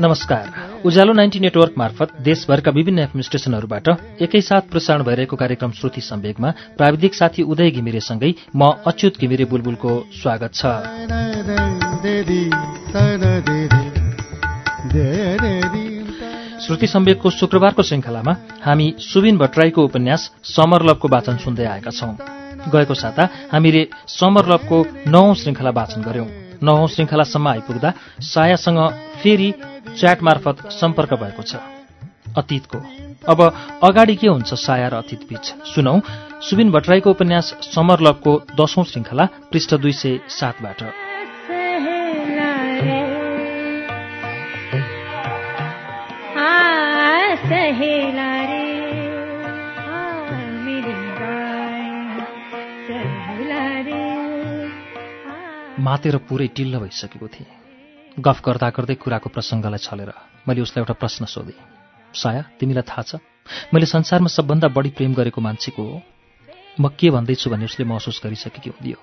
नमस्कार। उज्यालो ninety network मार्फत देशभरका विभिन्न एफएम स्टेशनहरूबाट एकैसाथ प्रसारण भइरहेको कार्यक्रम श्रुति सम्वेकमा प्राविधिक साथी उदय घिमिरेसँगै म अच्युत घिमिरे बुलबुलको स्वागत छ। श्रुति सम्वेकको शुक्रबारको श्रृङ्खलामा हामी सुबिन भट्टराईको उपन्यास समर लभको वाचन सुन्दै आएका छौं। गएको साता हामीले समर लभको नौ श्रृङ्खला वाचन गर्यौं। नौ श्रृङ्खलासम्म आइपुग्दा सायासँग फेरि च्याट मार्फत सम्पर्क भएको छ। अतीतको। अब अगाडि के हुन्छ साया र अतीत बीच? सुनौ सुबिन भट्टराईको उपन्यास समर लभको दशौं श्रृङ्खला पृष्ठ दुई सय सातबाट। मातेर पुरै टिल्ल भइसकेको थिएँ। गफ गर्दा गर्दै कुराको प्रसङ्गलाई छलेर मैले उसलाई एउटा प्रश्न सोधेँ। साया तिमीलाई थाहा छ मैले संसारमा सबभन्दा बढी प्रेम गरेको मान्छेको हो। म के भन्दैछु भन्ने उसले महसुस गरिसकेकी हुँदियो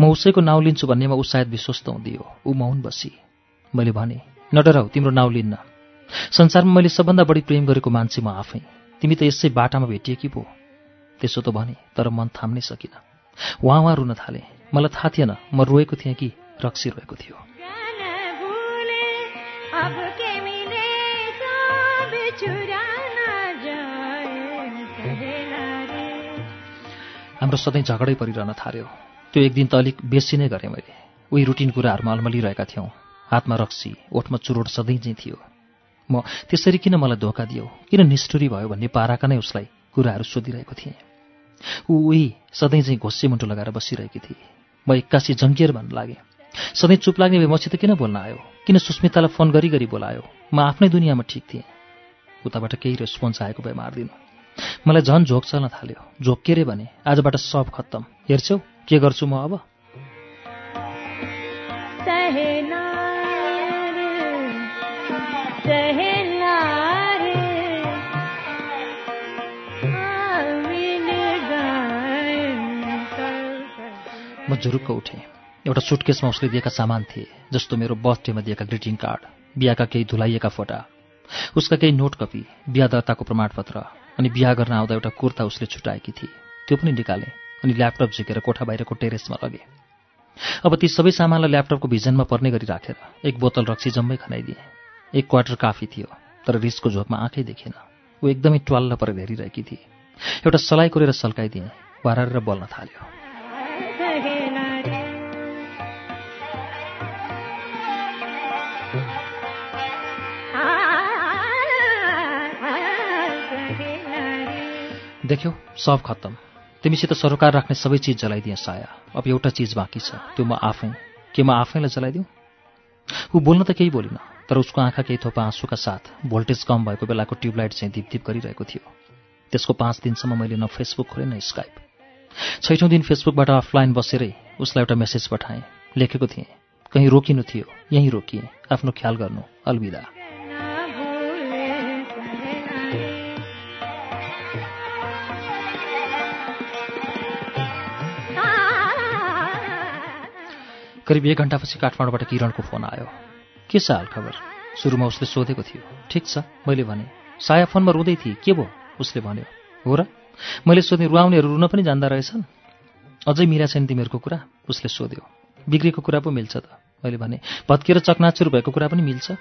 म उसैको नाउँ लिन्छु भन्नेमा ऊ सायद विश्वस्त हुँदियो ऊ मौन बसी। मैले भने नडराउ तिम्रो नाउँ लिन्न। संसारमा मैले सबभन्दा बढी प्रेम गरेको मान्छे म आफै। तिमी त यसै बाटामा भेटिएकी पो। त्यसो त भने तर मन थाम्नै सकिनँ। उहाँ उहाँ रुन थाले। मलाई थाहा थिएन म रोएको थिएँ कि रक्सी रोएको थियो। हाम्रो सधैँ झगडै परिरहन थाल्यो। त्यो एक दिन त अलिक बेसी नै गरेँ मैले। उही रुटिन कुराहरूमा अल्मलिरहेका थियौँ। हातमा रक्सी ओठमा चुरोट सधैँ चाहिँ थियो। म त्यसरी किन मलाई धोका दियो? किन निष्ठुरी भयो भन्ने पाराका नै उसलाई कुराहरू सोधिरहेको थिएँ। ऊ उही सधैँ चाहिँ घोसे मुन्टो लगाएर बसिरहेकी थिए। म एक्कासी जङ्गिएर भन्न लागेँ। सधैँ चुप लाग्ने भए मसित किन बोल्न आयो? किन सुस्मितालाई फोन गरी गरी बोलायो? म आफ्नै दुनियाँमा ठिक थिएँ। उताबाट केही रेस्पोन्स आएको भए मारिदिनु। मलाई झन् झोक चल्न थाल्यो। झोक के भने आजबाट सब खत्तम। हेर्छौ के गर्छु म अब? झुरुक्क उठेँ। एउटा सुटकेसमा उसले दिएका सामान थिए जस्तो मेरो बर्थडेमा दिएका ग्रिटिङ कार्ड बिहाका केही धुलाइएका फोटा उसका केही नोट कपी बिहा दर्ताको प्रमाणपत्र अनि बिहा गर्न आउँदा एउटा कुर्ता उसले छुटाएकी थिए। त्यो पनि निकालेँ अनि ल्यापटप झिकेर कोठा बाहिरको टेरेसमा लगेँ। अब ती सबै सामानलाई ल्यापटपको भिजनमा पर्ने गरी राखेर एक बोतल रक्सी जम्मै खनाइदिएँ। एक क्वार्टर काफी थियो तर रिसको झोकमा आँखै देखेन ऊ एकदमै ट्वाल्ल परेर हेरिरहेकी थिए। एउटा सलाई कोरेर सल्काइदिएँ वारेर बोल्न थाल्यो। देख्यौ सब खत्तम। तिमीसित सरोकार राख्ने सबै चिज जलाइदिएँ साया। अब एउटा चिज बाँकी छ। त्यो म आफै। के म आफैलाई जलाइदिउँ? ऊ बोल्न त केही बोलिन तर उसको आँखा केही थोपा आँसुका साथ भोल्टेज कम भएको बेलाको ट्युबलाइट चाहिँ दिपदिप गरिरहेको थियो। त्यसको पाँच दिनसम्म मैले न फेसबुक खोलेँ न स्काइप। छैठौँ दिन फेसबुकबाट अफलाइन बसेरै उसलाई एउटा मेसेज पठाएँ। लेखेको थिएँ कहीँ रोकिनु थियो यहीँ रोकिएँ। आफ्नो ख्याल गर्नु। अलविदा। करिब एक घन्टापछि काठमाडौँबाट किरणको फोन आयो। के छ हाल खबर सुरुमा उसले सोधेको थियो। ठिक छ मैले भने। साया फोनमा रुँदै थिएँ। के भयो? उसले भन्यो। हो र? मैले सोधेँ रुवाउनेहरू रुन पनि जान्दा रहेछन्? अझै मिरा छैन तिमीहरूको कुरा? उसले सोध्यो। बिग्रेको कुरा पो मिल्छ त। मैले भने भत्किएर चकनाचुर भएको कुरा पनि मिल्छ?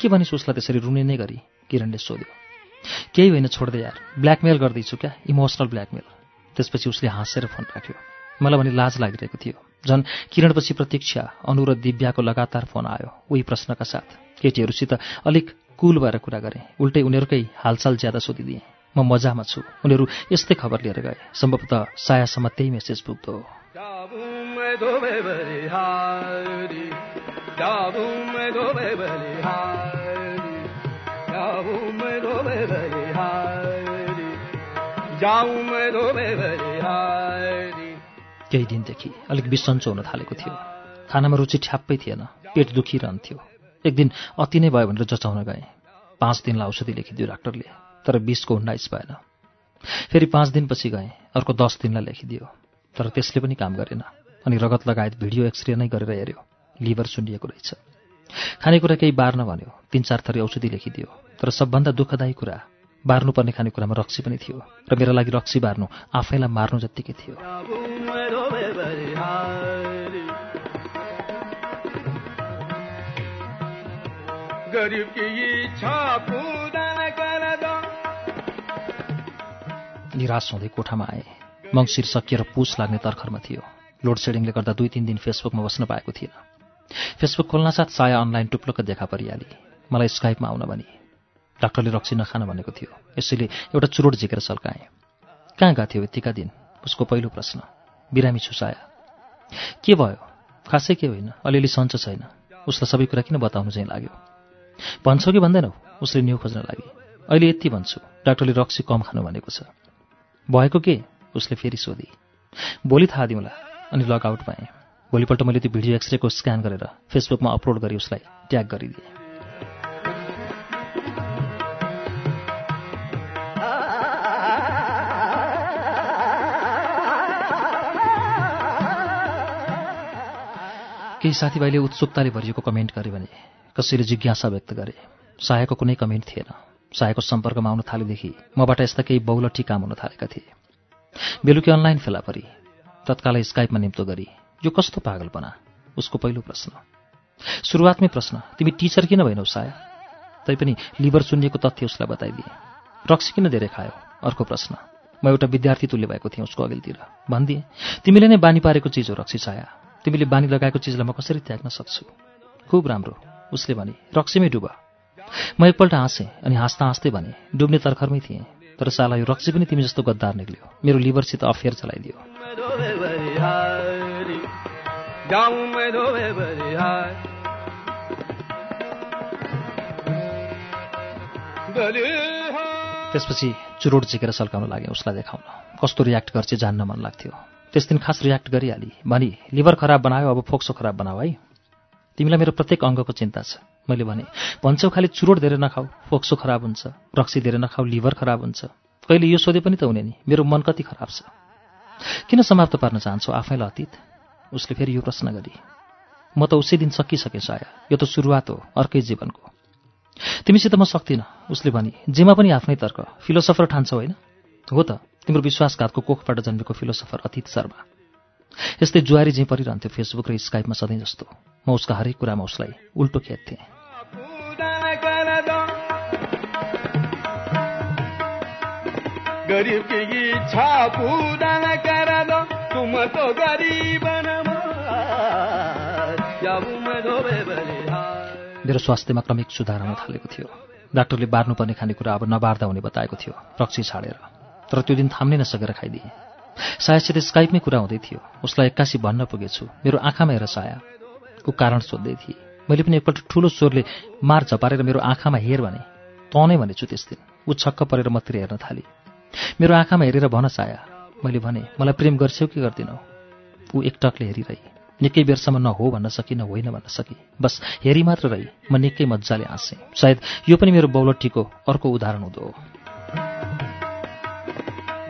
के भनिस् उसलाई त्यसरी रुने नै गरी? किरणले सोध्यो। केही होइन छोड्दै यार। ब्ल्याकमेल गर्दैछु क्या? Emotional blackmail. त्यसपछि उसले हाँसेर फोन राख्यो। मलाई भने लाज लागिरहेको थियो। झन् किरणपछि प्रतीक्षा अनु र दिव्याको लगातार फोन आयो। उही प्रश्नका साथ केटीहरूसित अलिक कुल भएर कुरा गरेँ। उल्टै उनीहरूकै हालचाल ज्यादा सोधिदिएँ। म मजामा छु। उनीहरू यस्तै खबर लिएर गए। सम्भवतः सायासम्म त्यही मेसेज पुग्दो केही दिनदेखि अलिक बिसन्चो हुन थालेको थियो। खानामा रुचि ठ्याप्पै थिएन। पेट दुखिरहन्थ्यो। एक दिन अति नै भयो भनेर जचाउन गएँ। पाँच दिनलाई औषधि लेखिदियो डाक्टरले तर बिसको उन्नाइस भएन। फेरि पाँच दिनपछि गएँ अर्को दस दिनलाई लेखिदियो। तर त्यसले पनि काम गरेन अनि रगत लगायत भिडियो एक्सरे नै गरेर हेऱ्यो। लिभर सुनिएको रहेछ। खानेकुरा केही बार्न भन्यो। तिन चार थरी औषधि लेखिदियो। तर सबभन्दा दुःखदायी कुरा बार्नुपर्ने खानेकुरामा रक्सी पनि थियो र मेरा लागि रक्सी बार्नु आफैलाई मार्नु जत्तिकै थियो। निराश हुँदै कोठामा आए। मङ्सिर सकिएर पुस लाग्ने तर्खरमा थियो। लोड सेडिङले गर्दा दुई तिन दिन फेसबुकमा बस्न पाएको थिएन। फेसबुक खोल्नासाथ साया अनलाइन टुप्लोक देखा परिहाली। मलाई स्काइपमा आउन भनी। डाक्टरले रक्सी नखान भनेको थियो। यसैले एउटा चुरोट झिकेर सल्काएँ। कहाँ गएको थियो यतिका दिन? उसको पहिलो प्रश्न। बिरामी छु साया। के भयो? खासै के होइन? अलिअलि सन्चो छैन। उसलाई सबै कुरा किन बताउनु चाहिँ लाग्यो? भन्छौ कि भन्दैनौ? उसले न्यु खोज्न लागि। अहिले यति भन्छु। डाक्टरले रक्सी कम खानु भनेको छ। भएको के? उसले फेरि सोधी। भोलि थाहा दिउँला। अनि लगआउट पाएँ भोलिपल्ट मैले त्यो भिडियो एक्सरेको स्क्यान गरेर फेसबुकमा अपलोड गरी उसलाई ट्याग गरिदिएँ। केही साथीभाइले उत्सुकताले भरिएको कमेन्ट गरे भने कसैले जिज्ञासा व्यक्त गरे सायाको कुनै कमेन्ट थिएन। सायाको सम्पर्कमा आउन थालेदेखि मबाट यस्ता केही बहुलठी काम हुन थालेका थिए। बेलुकी अनलाइन फेला परी तत्कालै स्काइपमा निम्तो गरी यो कस्तो पागलपना? उसको पहिलो प्रश्न। सुरुवातमै प्रश्न तिमी टिचर किन भएनौ साया? तैपनि लिभर सुन्निएको तथ्य उसलाई बताइदिए। रक्सी किन धेरै खायो? अर्को प्रश्न म एउटा विद्यार्थी तुल्य भएको थिएँ उसको अघिल्तिर। भनिदिएँ तिमीले नै बानी पारेको चिज हो रक्सी साया। तिमीले बानी लगाएको चिजलाई म कसरी त्याग्न सक्छु? खुब राम्रो उसले भने। रक्सीमै डुब। म एकपल्ट हाँसेँ अनि हाँस्दा हाँस्दै भने डुब्ने तर्खरमै थिएँ तर साला यो रक्सी पनि तिमी जस्तो गद्दार निक्ल्यो। मेरो लिभरसित अफेयर चलाइदियो। त्यसपछि चुरोट झिकेर सल्काउन लाग्यो उसलाई देखाउन। कस्तो रियाक्ट गर्छ जान्न मन लाग्थ्यो। त्यस दिन खास रियाक्ट गरिहाली। भनी लिभर खराब बनायो अब फोक्सो खराब बनाऊ है। तिमीलाई मेरो प्रत्येक अङ्गको चिन्ता छ। मैले भने भन्छौ खालि चुरोट धेरै नखाऊ फोक्सो खराब हुन्छ। रक्सी धेरै नखाऊ लिभर खराब हुन्छ। कहिले यो सोधे पनि त हुने नि मेरो मन कति खराब छ। किन समाप्त पार्न चाहन्छौ आफैलाई अतीत? उसले फेरि यो प्रश्न गरी म त उसी दिन सकिसकेँ साया यो त सुरुवात हो अर्कै जीवनको। तिमीसित म सक्दिनँ। उसले भनी जेमा पनि आफ्नै तर्क। फिलोसफर ठान्छौ होइन? हो त। तिम्रो विश्वासघातको कोखबाट जन्मेको फिलोसफर अतीत शर्मा। यस्तै जुवारी झैँ परिरहन्थ्यो फेसबुक र स्काइपमा सधैँ जस्तो। म उसका हरेक कुरामा उसलाई उल्टो खेद्थेँ। मेरो स्वास्थ्यमा क्रमिक सुधार हुन थालेको थियो। डाक्टरले बार्नुपर्ने खानेकुरा अब नबार्दा हुने बताएको थियो। रक्सी छाडेर। तर त्यो दिन थाम्नै नसकेर खाइदिएँ। सायासित स्काइपमै कुरा हुँदै थियो। उसलाई एक्कासी भन्न पुगेछु। मेरो आँखामा हेर सायाको कारण सोध्दै थिएँ। मैले पनि एकपल्ट ठुलो स्वरले मार झपारेर मेरो आँखामा हेर भने तँ नै भनेछु त्यस दिन। ऊ छक्क परेर मतिर हेर्न थाली। मेरो आँखामा हेरेर भन साया। मैले भने मलाई प्रेम गर्छौ कि गर्दिनौ? ऊ एकटकले हेरिरही। निकै बेरसम्म न हो भन्न सकि न होइन भन्न सकि। बस हेरी मात्र रही। म निकै मजाले हाँसेँ। सायद यो पनि मेरो बौलटीको अर्को उदाहरण हुँदो हो।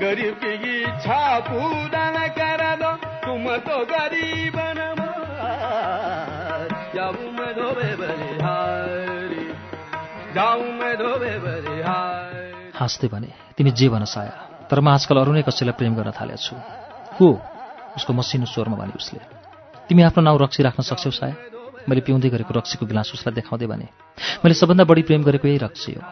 गरीब तुम हाँस्दै भने तिमी जे भन साया तर म आजकल अरू नै कसैलाई प्रेम गर्न थालेको छु। को? उसको मसिनो स्वरमा भने उसले। तिमी आफ्नो नाउँ रक्सी राख्न सक्छौ साया। मैले पिउँदै गरेको रक्सीको गिलास उसलाई देखाउँदै भने मैले सबभन्दा बढी प्रेम गरेको यही रक्सी हो।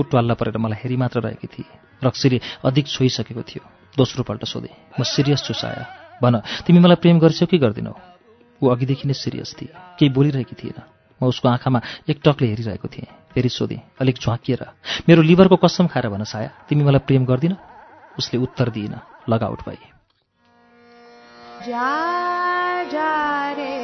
ऊ परेर मलाई हेरी मात्र रहेकी थिए। रक्सीले अधिक छोइसकेको थियो। दोस्रो पल्ट सोधेँ म सिरियस छु साया। भन तिमी मलाई प्रेम गर्छौ कि गर्दिनौ? ऊ अघिदेखि नै सिरियस थिए। केही बोलिरहेकी थिएन। म उसको आँखामा एक टकले हेरिरहेको थिएँ। फेरि सोधेँ अलिक झ्वाकिएर मेरो लिभरको कसम खाएर भन साया तिमी मलाई प्रेम गर्दिन? उसले उत्तर दिइन लगाउट भए। जा, जा रे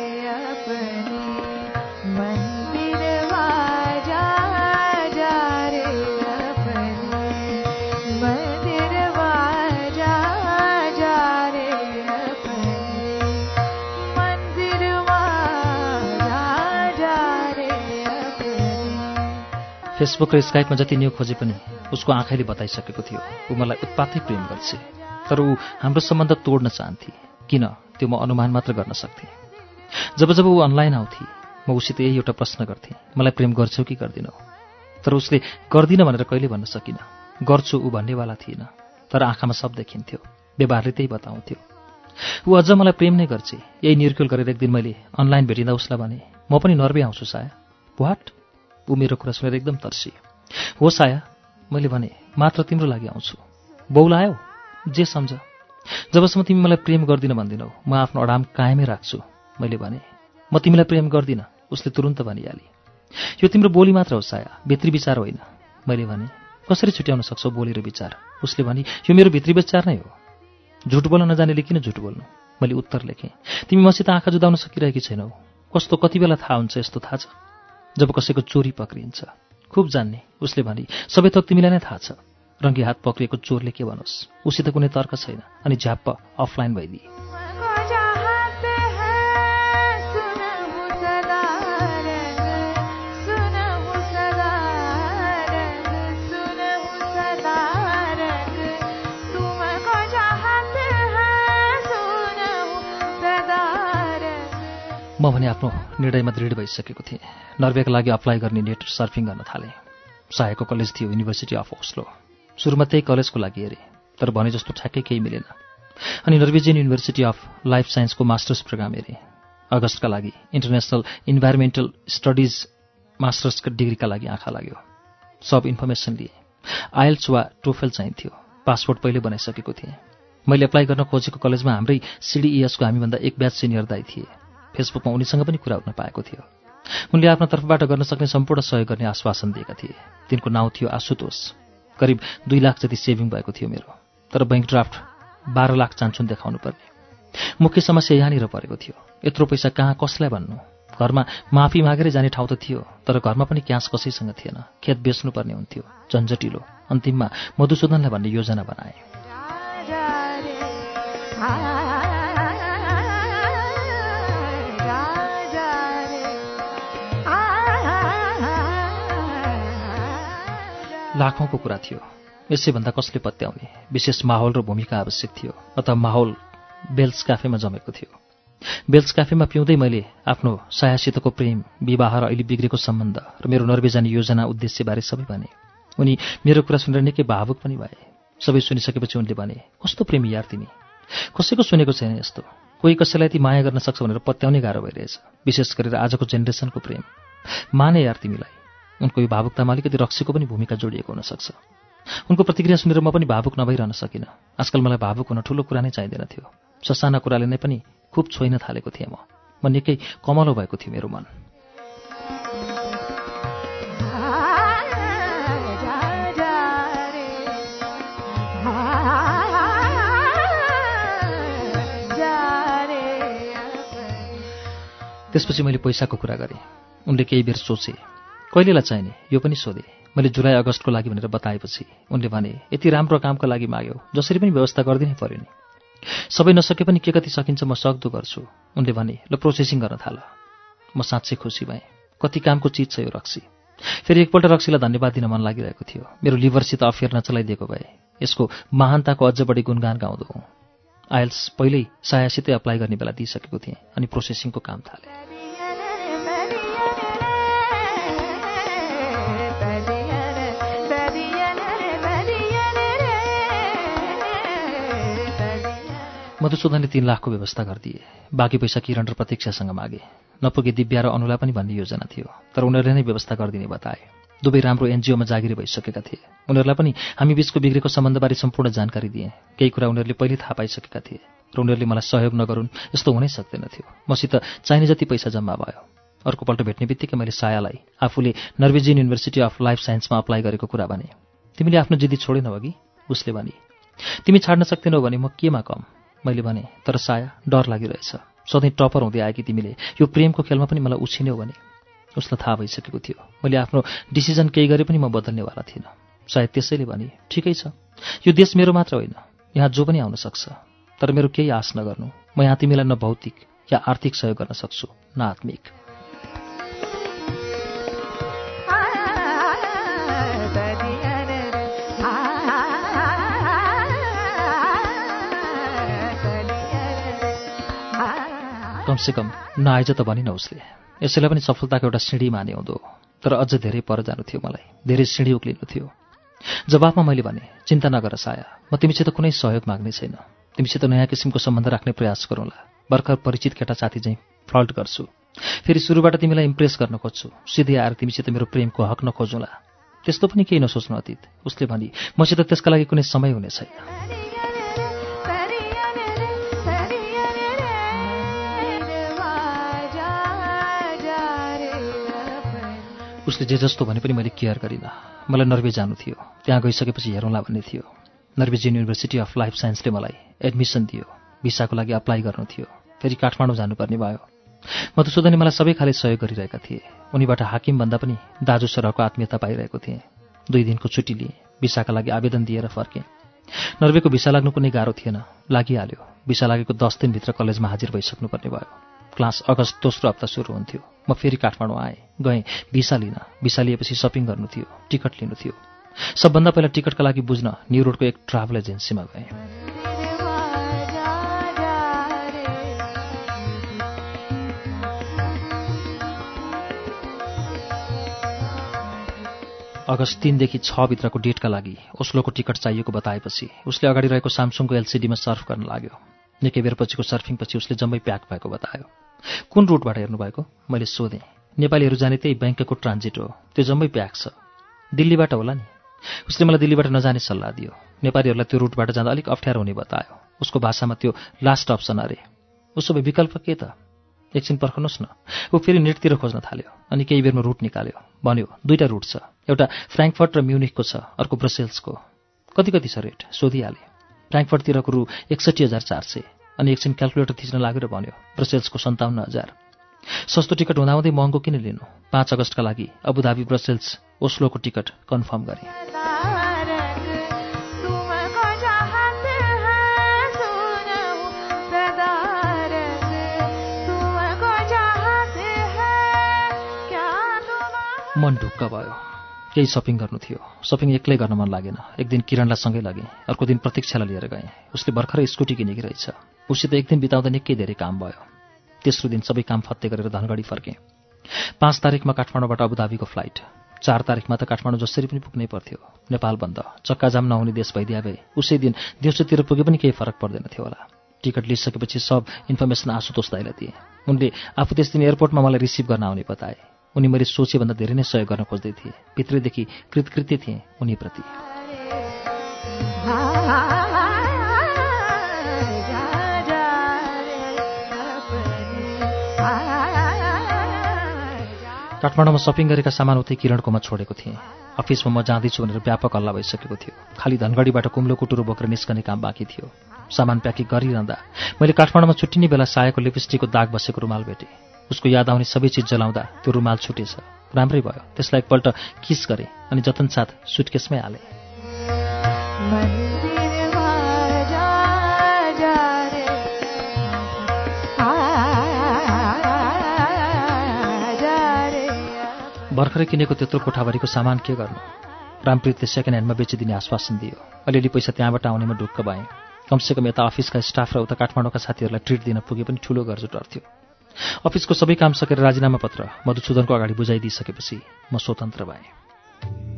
फेसबुक र स्काइपमा जति न्यु खोजे पनि उसको आँखाले बताइसकेको थियो ऊ मलाई उत्पातै प्रेम गर्छ। तर ऊ हाम्रो सम्बन्ध तोड्न चाहन्थे किन त्यो म अनुमान मात्र गर्न सक्थेँ। जब जब ऊ अनलाइन आउँथे म उसित यही एउटा प्रश्न गर्थेँ मलाई प्रेम गर्छौ कि गर्दिनौ? तर उसले गर्दिनँ भनेर कहिले भन्न सकिनँ। गर्छु ऊ भन्नेवाला थिएन तर आँखामा सब देखिन्थ्यो व्यवहारले त्यही बताउँथ्यो। ऊ अझ मलाई प्रेम नै गर्छ। यही निर्कुल गरेर एक दिन मैले अनलाइन भेटिँदा उसलाई भने म पनि नर्वे आउँछु साया। वाट ऊ मेरो कुरा सुनेर एकदम तर्सी हो साया मैले भने मात्र तिम्रो लागि आउँछु। बौला आयो? जे सम्झ। जबसम्म तिमी मलाई प्रेम गर्दिन भन्दिनौ म आफ्नो अडाम कायमै राख्छु मैले भने। म तिमीलाई प्रेम गर्दिनँ उसले तुरुन्त भनिहाले। यो तिम्रो बोली मात्र हो साया भित्री विचार होइन मैले भने। कसरी छुट्याउन सक्छौ बोली र विचार? उसले भने यो मेरो भित्री विचार नै हो। झुट बोल्न नजानेले किन झुट बोल्नु? मैले उत्तर लेखेँ। तिमी मसित आँखा जुदाउन सकिरहेकी छैनौ। कस्तो कति बेला थाहा हुन्छ यस्तो थाहा छ? जब कसैको चोरी पक्रिन्छ। खुब जान्ने उसले भने सबै थोक तिमीलाई नै थाहा छ। रङ्गी हात पक्रिएको चोरले के भनोस् उसित कुनै तर्क छैन। अनि झ्याप्प अफलाइन भइदिए। म भने आफ्नो निर्णयमा दृढ भइसकेको थिएँ। नर्वेका लागि अप्लाई गर्ने नेट सर्फिङ गर्न थालेँ। सायको कलेज थियो युनिभर्सिटी अफ ओस्लो। सुरुमा त्यही कलेजको लागि हेरेँ तर भने जस्तो ठ्याक्कै केही मिलेन। अनि नर्वेजियन युनिभर्सिटी अफ लाइफ साइन्सको मास्टर्स प्रोग्राम हेरेँ। अगस्तका लागि इन्टरनेसनल इन्भाइरोमेन्टल स्टडिज मास्टर्सको डिग्रीका लागि आँखा लाग्यो। सब इन्फर्मेसन लिए। आइल्स वा टोफेल चाहिन्थ्यो। पासपोर्ट पहिले बनाइसकेको थिएँ। मैले एप्लाई गर्न खोजेको कलेजमा हाम्रै सिडिइएसको हामीभन्दा एक ब्याच सिनियर दाई थिए। फेसबुकमा उनीसँग पनि कुरा हुन पाएको थियो। उनले आफ्नो तर्फबाट गर्न सक्ने सम्पूर्ण सहयोग गर्ने आश्वासन दिएका थिए। तिनको नाउँ थियो आशुतोष। करिब दुई लाख जति सेभिङ भएको थियो मेरो। तर बैङ्क ड्राफ्ट बाह्र लाख चान्चुन देखाउनु पर्ने मुख्य समस्या यहाँनिर परेको थियो। यत्रो पैसा कहाँ कसलाई भन्नु? घरमा माफी मागेरै जाने ठाउँ त थियो तर घरमा पनि क्यास कसैसँग थिएन। खेत बेच्नुपर्ने हुन्थ्यो झन्झटिलो। अन्तिममा मधुसूदनलाई भन्ने योजना बनाए। लाखौँको कुरा थियो। यसैभन्दा कसले पत्याउने? विशेष माहौल र भूमिका आवश्यक थियो अथवा माहौल बेल्स क्याफेमा जमेको थियो। बेल्स क्याफेमा पिउँदै मैले आफ्नो सायासितको प्रेम विवाह र अहिले बिग्रेको सम्बन्ध र मेरो नर्वे जाने योजना उद्देश्यबारे सबै भने। उनी मेरो कुरा सुनेर निकै भावुक पनि भए। सबै सुनिसकेपछि उनले भने कस्तो प्रेमी यार तिमी? कसैको सुनेको छैन यस्तो? कोही कसैलाई ती माया गर्न सक्छ भनेर पत्याउनै गाह्रो भइरहेछ विशेष गरेर आजको जेनेरेसनको प्रेम। माने यार तिमीलाई। उनको यो भावुकतामा अलिकति रक्सीको पनि भूमिका जोडिएको हुनसक्छ। उनको प्रतिक्रिया सुनेर म पनि भावुक नभइरहन सकिनँ। आजकल मलाई भावुक हुन ठुलो कुरा नै चाहिँदैन थियो। ससाना कुराले नै पनि खुब छोइन थालेको थिएँ म। म निकै कमलो भएको थियो मेरो मन। त्यसपछि मैले पैसाको कुरा गरेँ। उनले केही बेर सोचे। कहिलेलाई चाहिने? यो पनि सोधे। मैले जुलाई अगस्तको लागि भनेर बताएपछि उनले भने यति राम्रो कामको लागि माग्यो जसरी पनि व्यवस्था गरिदिनै पर्यो नि। सबै नसके पनि के कति सकिन्छ म सक्दो गर्छु। उनले भने ल प्रोसेसिङ गर्न थाल। म साँच्चै खुसी भएँ। कति कामको चिज छ यो रक्सी। फेरि एकपल्ट रक्सीलाई धन्यवाद दिन मन लागिरहेको थियो। मेरो लिभरसित अफेयर नचलाइदिएको भए यसको महानताको अझ बढी गुणगान गाउँदो हुँ। आइल्स पहिल्यै सायासितै अप्लाई गर्ने बेला दिइसकेको थिएँ अनि प्रोसेसिङको काम थालेँ। मधुसूदनले तीन लाखको व्यवस्था गरिदिए। बाँकी पैसा किरण र प्रतीक्षासँग मागे। नपुगे दिव्या र अनुलाई पनि भन्ने योजना थियो तर उनीहरूले नै व्यवस्था गरिदिने बताए। दुवै राम्रो एनजिओमा जागिरी भइसकेका थिए। उनीहरूलाई पनि हामी बीचको बिग्रेको सम्बन्धबारे सम्पूर्ण जानकारी दिए। केही कुरा उनीहरूले पहिले थाहा पाइसकेका थिए र उनीहरूले मलाई सहयोग नगरून् यस्तो हुनै सक्दैन थियो। मसित चाहिने जति पैसा जम्मा भयो। अर्कोपल्ट भेट्ने बित्तिकै मैले सायालाई आफूले नर्वेजियन युनिभर्सिटी अफ लाइफ साइन्समा अप्लाई गरेको कुरा भने तिमीले आफ्नो जिद्दी छोडेनौ अघि? उसले भने तिमी छाड्न सक्दैनौ भने म केमा कम? मैले भने तर साया डर लागिरहेछ। सधैँ टपर हुँदै आएकी तिमीले। यो प्रेमको खेलमा पनि मलाई उछिन्यौ भने। उसलाई थाहा भइसकेको थियो। मैले आफ्नो डिसिजन केही गरे पनि म बदल्नेवाला थिइनँ। सायद त्यसैले भने ठिकै छ। यो देश मेरो मात्र होइन। यहाँ जो पनि आउन सक्छ। तर मेरो केही आश नगर्नु। म यहाँ तिमीलाई न भौतिक या आर्थिक सहयोग गर्न सक्छु। न आत्मिक। कमसेकम नआइज त भनिन उसले। यसैलाई पनि सफलताको एउटा सिँढी माने हुँदो। तर अझ धेरै पर जानु थियो मलाई। धेरै सिँढी उक्लिनु थियो। जवाफमा मैले भने चिन्ता नगर साया। म तिमीसित कुनै सहयोग माग्ने छैन। तिमीसित नयाँ किसिमको सम्बन्ध राख्ने प्रयास गरौँला। भर्खर परिचित केटा साथी चाहिँ फ्लल्ट गर्छु। फेरि सुरुबाट तिमीलाई इम्प्रेस गर्न खोज्छु। सिधै आएर तिमीसित मेरो प्रेमको हक नखोजौँला। त्यस्तो पनि केही नसोच्नु अतीत। उसले भनी मसित त्यसका लागि कुनै समय हुने छैन। उसले जे जस्तो भने पनि मैले केयर गरिनँ। मलाई नर्वे जानु थियो। त्यहाँ गइसकेपछि हेरौँला भन्ने थियो। नर्वेज युनिभर्सिटी अफ लाइफ साइन्सले मलाई एडमिसन दियो। भिसाको लागि अप्लाई गर्नु थियो। फेरि काठमाडौँ जानुपर्ने भयो। मधुसूदनले मलाई सबै खाले सहयोग गरिरहेका थिए। उनीबाट हाकिमभन्दा पनि दाजु सरहको आत्मीयता पाइरहेको थिएँ। दुई दिनको छुट्टी लिएँ। भिसाका लागि आवेदन दिएर फर्केँ। नर्वेको भिसा लाग्नु कुनै गाह्रो थिएन। लागिहाल्यो। भिसा लागेको दस दिनभित्र कलेजमा हाजिर भइसक्नुपर्ने भयो। क्लास अगस्त दोस्रो हप्ता सुरु हुन्थ्यो। म फेरि काठमाडौँ आएँ गएँ भिसा लिन। भिसा लिएपछि सपिङ गर्नु थियो टिकट लिनु थियो। सबभन्दा पहिला टिकटका लागि बुझ्न न्यु रोडको एक ट्राभल एजेन्सीमा गएँ। अगस्त तिनदेखि छभित्रको डेटका लागि ओस्लोको टिकट चाहिएको बताएपछि उसले अगाडि रहेको सामसुङको एलसिडीमा सर्फ गर्न लाग्यो। निकै बेरपछिको सर्फिङपछि उसले जम्मै प्याक भएको बतायो। कुन रुटबाट हेर्नुभएको? मैले सोधेँ। नेपालीहरू जाने त्यही ब्याङ्कको ट्रान्जिट हो। त्यो जम्मै प्याक छ। दिल्लीबाट होला नि? उसले मलाई दिल्लीबाट नजाने सल्लाह दियो। नेपालीहरूलाई त्यो रुटबाट जाँदा अलिक अप्ठ्यारो हुने बतायो। उसको भाषामा त्यो लास्ट अप्सन अरे। उसो भए विकल्प के त? एकछिन पर्खनुहोस् न। ऊ फेरि नेटतिर खोज्न थाल्यो अनि केही बेरमा रुट निकाल्यो। भन्यो दुईवटा रुट छ। एउटा फ्रेङ्कफर्ट र म्युनिकको छ अर्को ब्रसेल्सको। कति कति छ रेट सोधिहालेँ। फ्रेङ्कफर्टतिरको रु एकसठी हजार चार सय। अनि एकछिन क्यालकुलेटर थिच्न लाग्यो र भन्यो ब्रसेल्सको सन्ताउन्न हजार। सस्तो टिकट हुँदाहुँदै महँगो किन लिनु? पाँच अगस्तका लागि अबुधाबी ब्रसेल्स ओस्लोको टिकट कन्फर्म गरेँ। मन ढुक्क भयो। केही सपिङ गर्नु थियो। सपिङ एक्लै गर्न मन लागेन। एक दिन किरणलाई सँगै लगेँ। अर्को दिन प्रतीक्षालाई लिएर गएँ। उसले भर्खरै स्कुटी किनेकी रहेछ। उसित एक दिन बिताउँदा निकै धेरै काम भयो। तेस्रो दिन सबै काम फत्ते गरेर धनगढी फर्केँ। पाँच तारिकमा काठमाडौँबाट अबुधाबीको फ्लाइट। चार तारिकमा त काठमाडौँ जसरी पनि पुग्नै पर्थ्यो। नेपाल बन्द। चक्काजाम नहुने देश भइदिया भए उसै दिन दिउँसोतिर पुगे पनि केही फरक पर्दैन थियो होला। टिकट लिइसकेपछि सब इन्फर्मेसन आशुतोष दाइलाई दिए। उनले आफू त्यस दिन एयरपोर्टमा मलाई रिसिभ गर्न आउने बताए। उनी मैले सोचेभन्दा धेरै नै सहयोग गर्न खोज्दै थिए। भित्रैदेखि कृतकृत्य थिएँ उनीप्रति। काठमाडौँमा सपिङ गरेका सामान उतै किरणकोमा छोडेको थिएँ। अफिसमा म जाँदैछु भनेर व्यापक हल्ला भइसकेको थियो। खालि धनगढीबाट कुम्लो कुटुरो बोकेर निस्कने काम बाँकी थियो। सामान प्याकिङ गरिरहँदा मैले काठमाडौँमा छुट्टिने बेला सायको लिपस्टिकको दाग बसेको रुमाल भेटेँ। उसको याद आउने सबै चिज जलाउँदा त्यो रुमाल छुटेछ। राम्रै भयो। त्यसलाई एकपल्ट किस गरेँ अनि जतनसाथ सुटकेसमै हालेँ। भर्खरै किनेको त्यत्रो कोठाभरिको सामान के गर्नु? रामप्रीतले सेकेन्ड ह्यान्डमा बेचिदिने आश्वासन दियो। अलिअलि पैसा त्यहाँबाट आउनेमा ढुक्क भएँ। कमसेकम यता अफिसका स्टाफ र उता काठमाडौँका साथीहरूलाई ट्रिट दिन पुगे पनि ठुलो गर्जु डर्थ्यो अफिसको सबै काम सकेर राजीनामा पत्र मधुसूदनको अगाडि बुझाइदिइसकेपछि म स्वतन्त्र भएँ।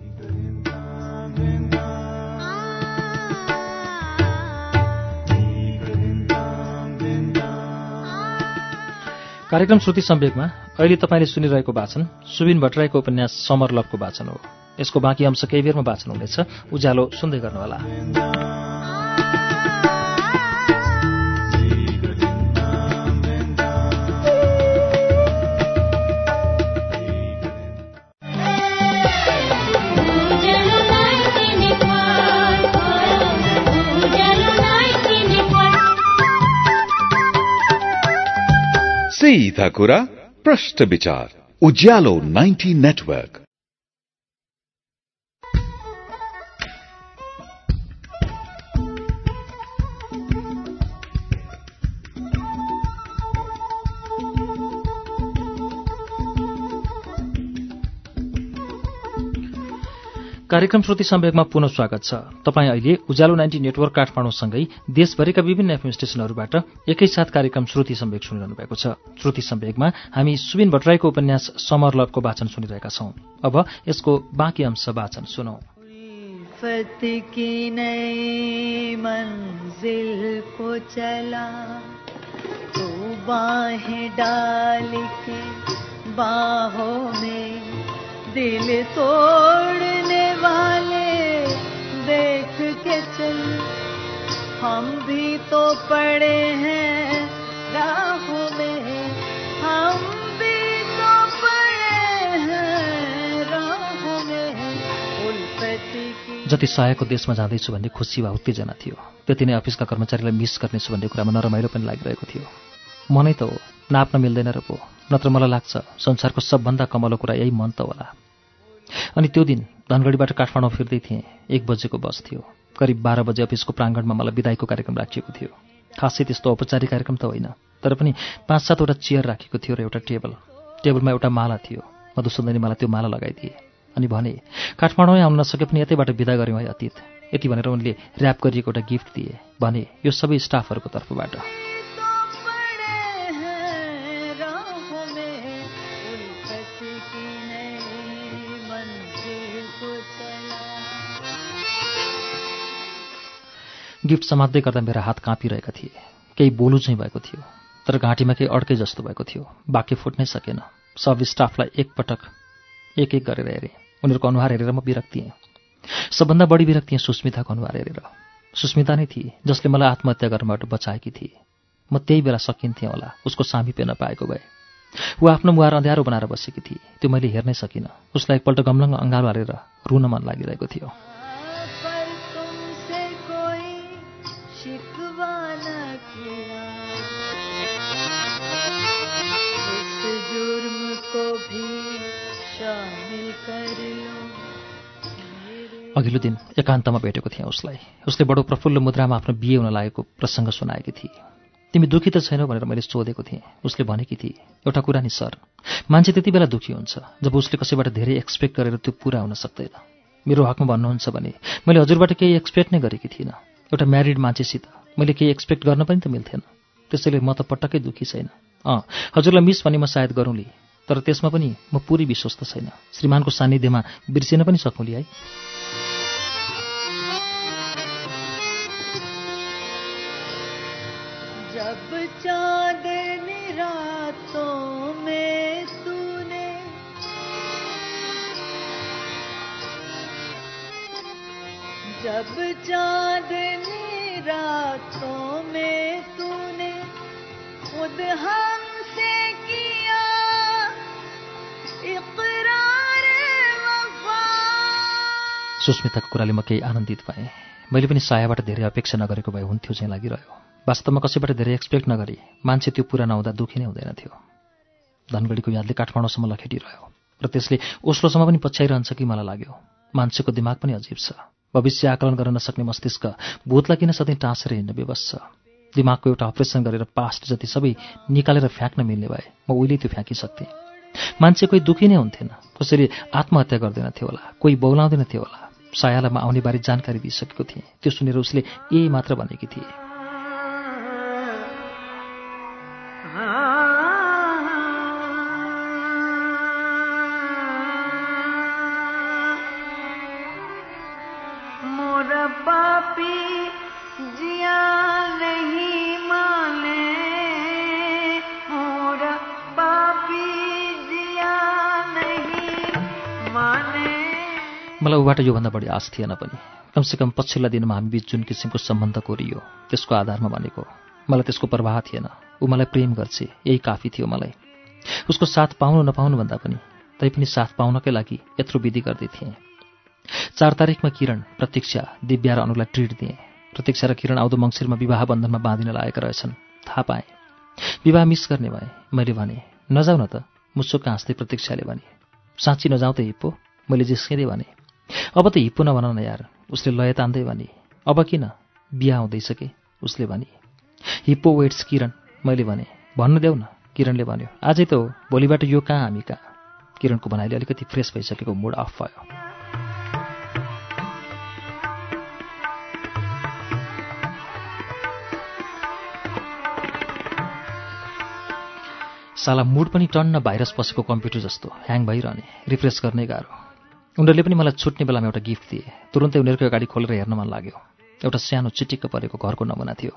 कार्यक्रम श्रुति सम्वेकमा अहिले तपाईँले सुनिरहेको वाचन सुबिन भट्टराईको उपन्यास समर लभको वाचन हो। यसको बाँकी अंश केही बेरमा वाचन हुनेछ। उज्यालो सुन्दै गर्नुहोला। सीधा कुरा प्रश्न विचार उज्यालो 90 नेटवर्क कार्यक्रम श्रुति सम्वेकमा पुनः स्वागत छ। तपाईँ अहिले उज्यालो नाइन्टी नेटवर्क काठमाडौँसँगै देशभरिका विभिन्न एफएम स्टेशनहरूबाट एकैसाथ कार्यक्रम श्रुति सम्वेक सुनिरहनु भएको छ। श्रुति सम्वेकमा हामी सुबिन भट्टराईको उपन्यास समर लभको वाचन सुनिरहेका छौं। अब यसको बाँकी अंश वाचन सुनौ। डाल के बाहों में दिल तोड़ने वाले देख के चल। हम भी तो पड़े हैं राहों में। हम भी तो पड़े हैं राहों में। जति सहायको देशमा जाँदैछु भन्ने खुसी वा उत्तेजना थियो। त्यति नै अफिसका कर्मचारीलाई मिस गर्नेछु भन्ने कुरामा नरमाइलो पनि लागिरहेको थियो। मनै त हो नाप्न मिल्दैन र पो। नत्र मलाई लाग्छ संसारको सबभन्दा कमलो कुरा यही मन त होला। अनि त्यो दिन धनगढीबाट काठमाडौँ फिर्दै थिएँ। एक बजेको बस थियो। करिब बाह्र बजे अफिसको प्राङ्गणमा मलाई विदाईको कार्यक्रम राखिएको थियो। खासै त्यस्तो औपचारिक कार्यक्रम त होइन तर पनि पाँच सातवटा चेयर राखेको थियो र एउटा टेबल। टेबलमा एउटा माला थियो। मधुसुन्दरी मलाई त्यो माला लगाइदिए। अनि भने काठमाडौँमै आउन नसके पनि यतैबाट विदा गऱ्यौँ है अतीत। यति भनेर उनले ऱ्याप गरिएको एउटा गिफ्ट दिए। भने यो सबै स्टाफहरूको तर्फबाट। गिफ्ट समात्दै गर्दा मेरा हात काँपिरहेका थिए। केही बोलु चाहिँ भएको थियो तर घाँटीमा केही अड्कै जस्तो भएको थियो। बाँकी फुट्नै सकेन। सब स्टाफलाई एकपटक एक एक गरेर हेरेँ। उनीहरूको अनुहार हेरेर म विरक्त थिएँ। सबभन्दा बढी विरक्त थिएँ सुस्मिताको अनुहार हेरेर। सुस्मिता नै थिए जसले मलाई आत्महत्या गर्नबाट बचाएकी थिए। म त्यही बेला सकिन्थेँ होला उसको सामिप्य नपाएको भए। ऊ आफ्नो मुहार अँध्यारो बनाएर बसेकी थिए। त्यो मैले हेर्नै सकिनँ। उसलाई एकपल्ट गमलङ्ग अँगालो हालेर रुन मन लागिरहेको थियो। अघिल्लो दिन एकान्तमा भेटेको थिएँ उसलाई। उसले बडो प्रफुल्ल मुद्रामा आफ्नो बिहे हुन लागेको प्रसङ्ग सुनाएकी थिए। तिमी दुखी त छैनौ भनेर मैले सोधेको थिएँ। उसले भनेकी थिए एउटा कुरा नि सर मान्छे त्यति बेला दुखी हुन्छ। जब उसले कसैबाट धेरै एक्सपेक्ट गरेर त्यो पुरा हुन सक्दैन। मेरो हकमा भन्नुहुन्छ भने मैले हजुरबाट केही एक्सपेक्ट नै गरेकी थिइनँ। एउटा म्यारिड मान्छेसित। मैले केही एक्सपेक्ट गर्न पनि त मिल्थेन। त्यसैले म त पटक्कै दुखी छैन। अँ हजुरलाई मिस भने म सायद गरौँली। तर त्यसमा पनि म पुरै विश्वस्त छैन। श्रीमानको सान्निध्यमा बिर्सिन पनि सकौँली है। जब चांदनी रातों में तूने खुद हमसे किया सुस्मिताको कुराले म केही आनन्दित भएँ। मैले पनि सायाबाट धेरै अपेक्षा नगरेको भए हुन्थ्यो चाहिँ लागिरह्यो। वास्तवमा कसैबाट धेरै एक्सपेक्ट नगरी मान्छे त्यो पुरा नहुँदा दुःखी नै हुँदैन थियो। धनगढीको यादले काठमाडौँसम्म लखेटिरह्यो। र त्यसले ओस्लोसम्म पनि पछ्याइरहन्छ कि मलाई लाग्यो। मान्छेको दिमाग पनि अजीब छ। भविष्य आकलन गर्न नसक्ने मस्तिष्क भूतलाई किन सधैँ टाँसेर हिँड्न विवश दिमागको एउटा अपरेसन गरेर पास्ट जति सबै निकालेर फ्याँक्न मिल्ने भए म उहिले त्यो फ्याँकिसक्थेँ। मान्छे कोही दुःखी नै हुन्थेन कसैले आत्महत्या गर्दैन थियो होला कोही बौलाउँदैन थियो होला। सायालाई म आउने बारे जानकारी दिइसकेको थिएँ। त्यो सुनेर उसले ए मात्र भनेकी थिए। मलाई योभन्दा बढी आश थिएन पनि। कमसेकम पछिल्ला दिनमा हामी बिच जुन किसिमको सम्बन्ध कोरियो त्यसको आधारमा भनेको मलाई त्यसको प्रवाह थिएन। ऊ मलाई प्रेम गर्छ यही काफी थियो मलाई। उसको साथ पाउनु नपाउनु भन्दा पनि तैपनि साथ पाउनकै लागि यत्रो विधि गर्दै थिएँ। चार तारिकमा किरण प्रतीक्षा दिव्या र अनुलाई ट्रिट दिएँ। प्रतीक्षा र किरण आउँदो मङ्सिरमा विवाह बन्धनमा बाँधिन लागेका रहेछन्। थाहा पाएँ। विवाह मिस गर्ने भए मैले भने नजाऊ न त मुसुक्क हाँस्दै प्रतीक्षाले भने। साँच्ची नजाऊ त हिप्पो मैले जिस्किँदै भने। अब त हिप्पो नभन न यार। उसले लय तान्दै भने अब किन? बिहा हुँदैछ कि उसले भने। हिप्पो वेट्स किरण मैले भने भन्नु देऊ न किरणले भन्यो। आजै त हो भोलिबाट यो कहाँ हामी कहाँ? किरणको भनाइले अलिकति फ्रेस भइसकेको मुड अफ भयो। साला मुड पनि टन्न भाइरस पसेको कम्प्युटर जस्तो ह्याङ भइरहने रिफ्रेस गर्ने गाह्रो। उनीहरूले पनि मलाई छुट्ने बेलामा एउटा गिफ्ट दिए। तुरुन्तै उनीहरूको अगाडि खोलेर हेर्न मन लाग्यो। एउटा सानो चिटिक्क परेको घरको नमुना थियो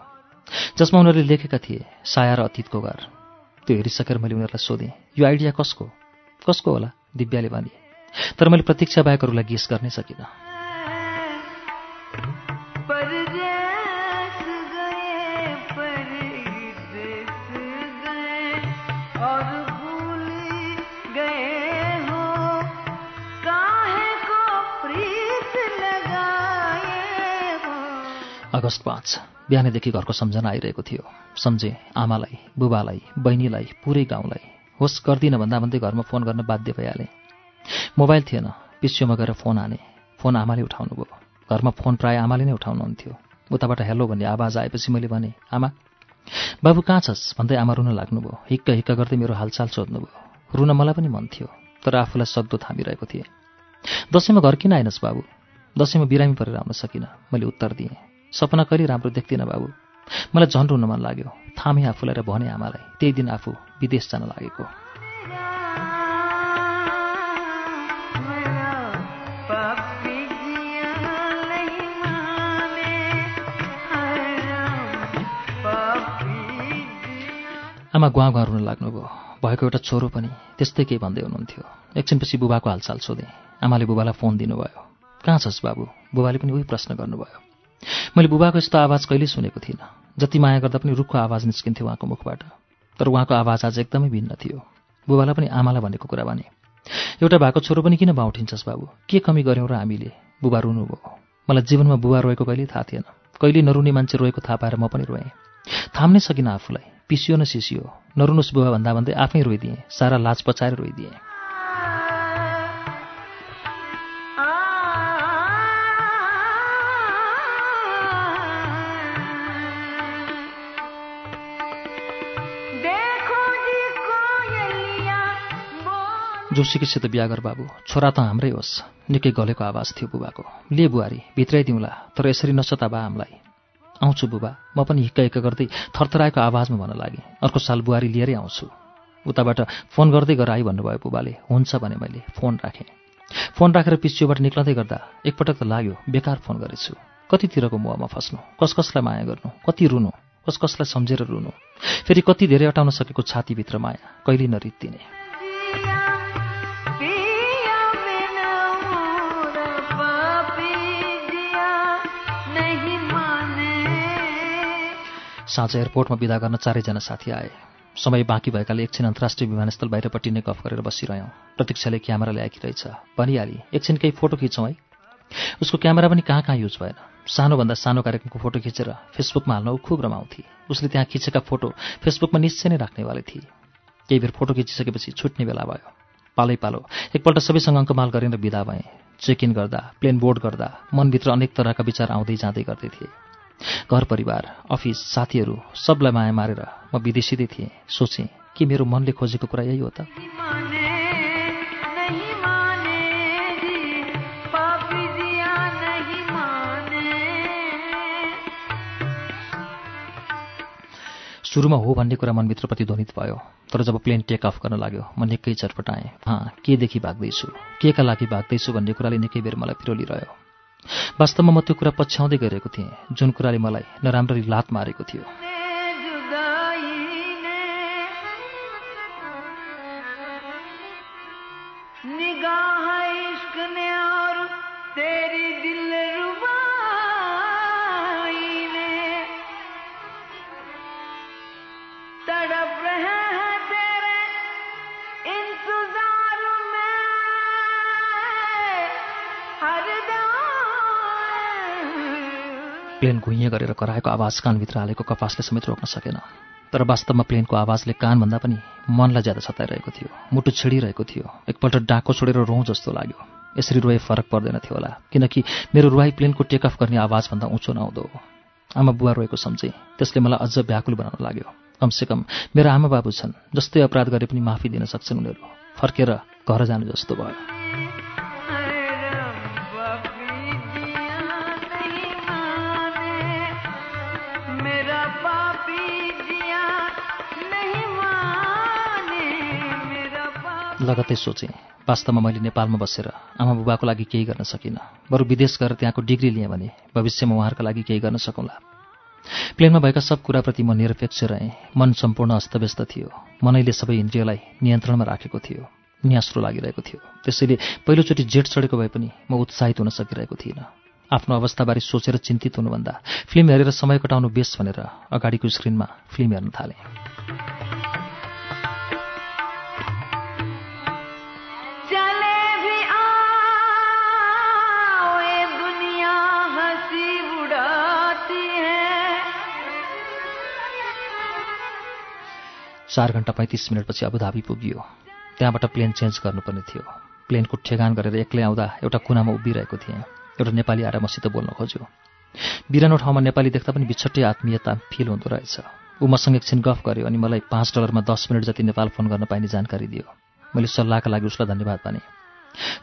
जसमा उनीहरूले लेखेका थिए साया र अतीतको घर। त्यो हेरिसकेर मैले उनीहरूलाई सोधेँ यो आइडिया कसको? कसको होला? दिव्याले भने। तर मैले प्रतीक्षा बाहेकहरूलाई गेस गर्नै सकिनँ। अगस्त पाँच। बिहानैदेखि घरको सम्झना आइरहेको थियो। सम्झे आमालाई बुबालाई बहिनीलाई पुरै गाउँलाई। होस् गर्दिनँ भन्दा भन्दै घरमा फोन गर्न बाध्य भइहालेँ। मोबाइल थिएन। पिसियोमा गएर फोन हाने। फोन आमाले उठाउनु भयो। घरमा फोन प्रायः आमाले नै उठाउनुहुन्थ्यो। उताबाट हेलो भन्ने आवाज आएपछि मैले भने आमा बाबु कहाँ छस्? भन्दै आमा रुन लाग्नुभयो हिक्क हिक्क गर्दै मेरो हालचाल सोध्नुभयो रुन मलाई पनि मन थियो तर आफूलाई सक्दो थामिरहेको थिएँ। दसैँमा घर किन आएनस् बाबु? दसैँमा बिरामी परेर आउन सकिनँ। मैले उत्तर दिएँ। सपना कहिले राम्रो देख्दिनँ बाबु? मलाई झन् रुन मन लाग्यो। थामे आफूलाई र भने आमालाई। त्यही दिन आफू विदेश जान लागेको। आमा गुवा गुवा रुन लाग्नुभयो। भएको एउटा छोरो पनि त्यस्तै केही भन्दै हुनुहुन्थ्यो। एकछिनपछि बुबाको हालचाल सोधेँ। आमाले बुबालाई फोन दिनुभयो। कहाँ छस् बाबु? बुबाले पनि उही प्रश्न गर्नुभयो। मैले बुबाको यस्तो आवाज कहिल्यै सुनेको थिइनँ। जति माया गर्दा पनि रुखको आवाज निस्किन्थ्यो उहाँको मुखबाट। तर उहाँको आवाज आज एकदमै भिन्न थियो। बुबालाई पनि आमालाई भनेको कुरा भने एउटा भएको छोरो पनि किन बाउठिन्छस् बाबु? के कमी गऱ्यौँ र हामीले? बुबा रुनुभयो। मलाई जीवनमा बुबा रोएको कहिल्यै थाहा थिएन। कहिले नरुने मान्छे रोएको थाहा पाएर म पनि रोएँ। थाम्नै सकिनँ आफूलाई। पिसियो न सिसियो। नरुनुहोस् बुबा भन्दा भन्दै आफै रोइदिएँ। सारा लाज पचाएर रोइदिएँ। जोशीकीसित बिहा गर बाबु। छोरा त हाम्रै होस्। निकै गलेको आवाज थियो बुबाको। ले बुहारी भित्रै दिउँला तर यसरी नसता बा हामीलाई। आउँछु बुबा म पनि हिक्क हिक्क गर्दै थरथराएको आवाजमा भन्न लागेँ। अर्को साल बुहारी लिएरै आउँछु। उताबाट फोन गर्दै गर आई भन्नुभयो बुबाले। हुन्छ भने मैले फोन राखेँ। फोन राखेर पिसियोबाट निक्लँदै गर्दा एकपटक त लाग्यो बेकार फोन गरेछु। कतितिरको मोहमा फस्नु? कस कसलाई माया गर्नु? कति रुनु? कस कसलाई सम्झेर रुनु? फेरि कति धेरै अटाउन सकेको छातीभित्र माया? कहिले नरित्तिने? साँझ एयरपोर्टमा विदा गर्न चारैजना साथी आए। समय बाँकी भएकाले एकछिन अन्तर्राष्ट्रिय विमानस्थल बाहिरपट्टि नै गफ गरेर बसिरह्यौँ। प्रतीक्षाले क्यामेरा ल्याएकी रहेछ भनिहाली एकछिन केही फोटो खिचौँ है? उसको क्यामेरा पनि कहाँ कहाँ युज भएन। सानोभन्दा सानो कार्यक्रमको फोटो खिचेर फेसबुकमा हाल्न ऊ खुब रमाउँथे। उसले त्यहाँ खिचेका फोटो फेसबुकमा निश्चय नै राख्नेवाले थिए। केही बेर फोटो खिचिसकेपछि छुट्ने बेला भयो। पालै पालो एकपल्ट सबैसँग अङ्कमाल गरेर विदा भएँ। चेक इन गर्दा प्लेन बोर्ड गर्दा मनभित्र अनेक तरहका विचार आउँदै जाँदै गर्दै थिए। घर परिवार अफिस साथीहरू सबलाई माया मारेर म विदेशिँदै थिएँ। सोचेँ कि मेरो मनले खोजेको कुरा यही हो त? सुरुमा हो भन्ने कुरा मनभित्र प्रतिध्वनित भयो तर जब प्लेन टेक अफ गर्न लाग्यो म निकै चटपटाएँ। हाँ केदेखि भाग्दैछु? के का लागि भाग्दैछु? भन्ने कुराले निकै बेर मलाई फिरोलिरह्यो। वास्तवमा म त्यो कुरा पछ्याउँदै गइरहेको थिएँ। जुन कुराले मलाई नराम्ररी लात मारेको थियो। प्लेन घुइँ गरेर कराएको आवाज कानभित्र हालेको कपासले समेत रोक्न सकेन। तर वास्तवमा प्लेनको आवाजले कानभन्दा पनि मनलाई ज्यादा सताइरहेको थियो मुटु छिडिरहेको थियो एकपल्ट डाको छोडेर रोउँ जस्तो लाग्यो। यसरी रोए फरक पर्दैन थियो होला किनकि मेरो रुवाई प्लेनको टेक अफ गर्ने आवाजभन्दा उँचो हो। आमा बुवा रोएको सम्झेँ त्यसले मलाई अझ व्याकुल बनाउन लाग्यो। कमसेकम मेरा आमा बाबु छन् जस्तै अपराध गरे पनि माफी दिन सक्छन् उनीहरू फर्केर घर जानु जस्तो भयो। लगत्तै सोचेँ वास्तवमा मैले नेपालमा बसेर आमा बुबाको लागि केही गर्न सकिनँ। बरु विदेश गएर त्यहाँको डिग्री लिएँ भने भविष्यमा उहाँहरूका लागि केही गर्न सकौँला। प्लेनमा भएका सब कुराप्रति म निरपेक्ष रहेँ। मन सम्पूर्ण अस्तव्यस्त थियो। मनैले सबै इन्द्रियलाई नियन्त्रणमा राखेको थियो। न्यास्रो लागिरहेको थियो। त्यसैले पहिलोचोटि जेठ चढेको भए पनि म उत्साहित हुन सकिरहेको थिइनँ। आफ्नो अवस्थाबारे सोचेर चिन्तित हुनुभन्दा फिल्म हेरेर समय कटाउनु बेस भनेर अगाडिको स्क्रिनमा फिल्म हेर्न थालेँ। चार घन्टा पैँतिस मिनटपछि अबुधाबी पुगियो। त्यहाँबाट प्लेन चेन्ज गर्नुपर्ने थियो। प्लेनको ठेगान गरेर एक्लै आउँदा एउटा कुनामा उभिरहेको थिएँ। एउटा नेपाली आएर मसित बोल्न खोज्यो। बिरानो ठाउँमा नेपाली देख्दा पनि बिछट्टै आत्मीयता फिल हुँदो रहेछ। ऊ मसँग एकछिन गफ गर्यो अनि मलाई पाँच डलरमा दस मिनट जति नेपाल फोन गर्न पाइने जानकारी दियो। मैले सल्लाहका लागि उसलाई धन्यवाद भने।